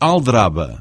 aldraba.